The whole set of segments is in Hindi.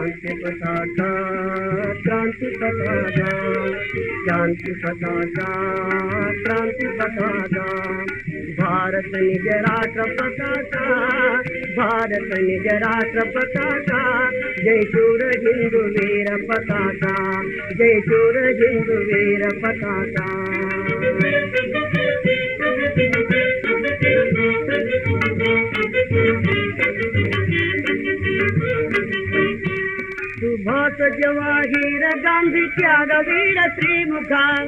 पता कांति पका शांती पका भारत निज राष्ट्र जरात भारत निज राष्ट्र पका जय सूर हिंदू वीर पता जय सूर हिंदू वीर पकात भोत गांधी त्याग वीर श्रीमुखा।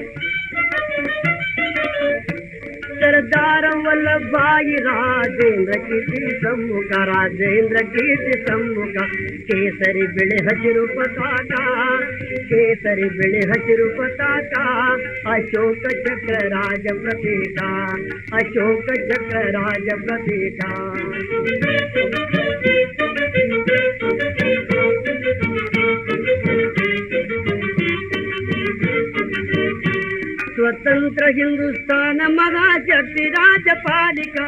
सरदार वल्लभ भाई राजेंद्र की सम्मुख, राजेंद्र कीर्ति सम्मुख। केसरी बिळे हजरू पताका, केसरी बिड़े हजरू पताका। अशोक चक्र राज प्रतीका, अशोक चक्र राज प्रतीका। स्वतंत्र हिंदुस्तान मरा राजपालिका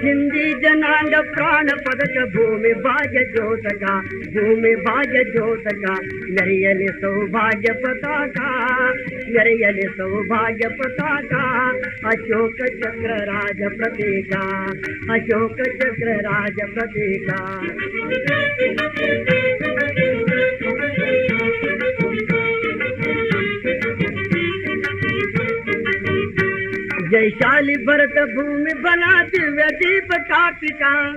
हिंदी जनांग प्राण पदक भूमि भाग्य ज्योतका भूमि भाग्य ज्योतका नरियल सौभाग्य पताका नरियल सौभाग्य पताका अशोक चक्र राज प्रतीका अशोक चक्र राज प्रतीका जयशाली भरत भूमि बना दिव्य दीप कापिका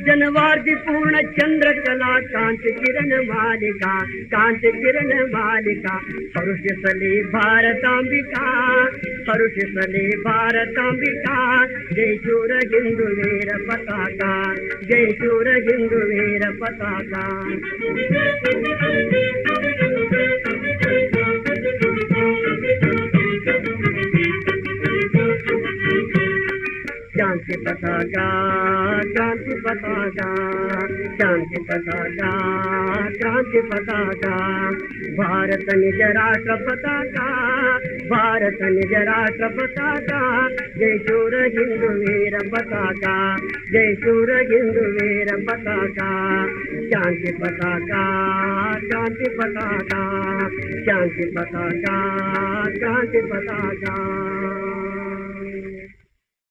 जनवार्दी पूर्ण चंद्र कला, कांत किरण मालिका, कांत किरण मालिका। परुष सली भारतांबिका परुष सली भारतांबिका जय शूर हिंदू वीर पताका, जय शूर हिंदू वीर पताका। शांति पताका शांति पताका शांति पताका क्रांति पताका। भारत निज राष्ट्र पताका, भारत निज राष्ट्र पताका। जय शूर हिंदू वीर पताका, जय शूर हिंदू वीर पताका। शांति पताका शांति पताका शांति पताका शांति पताका।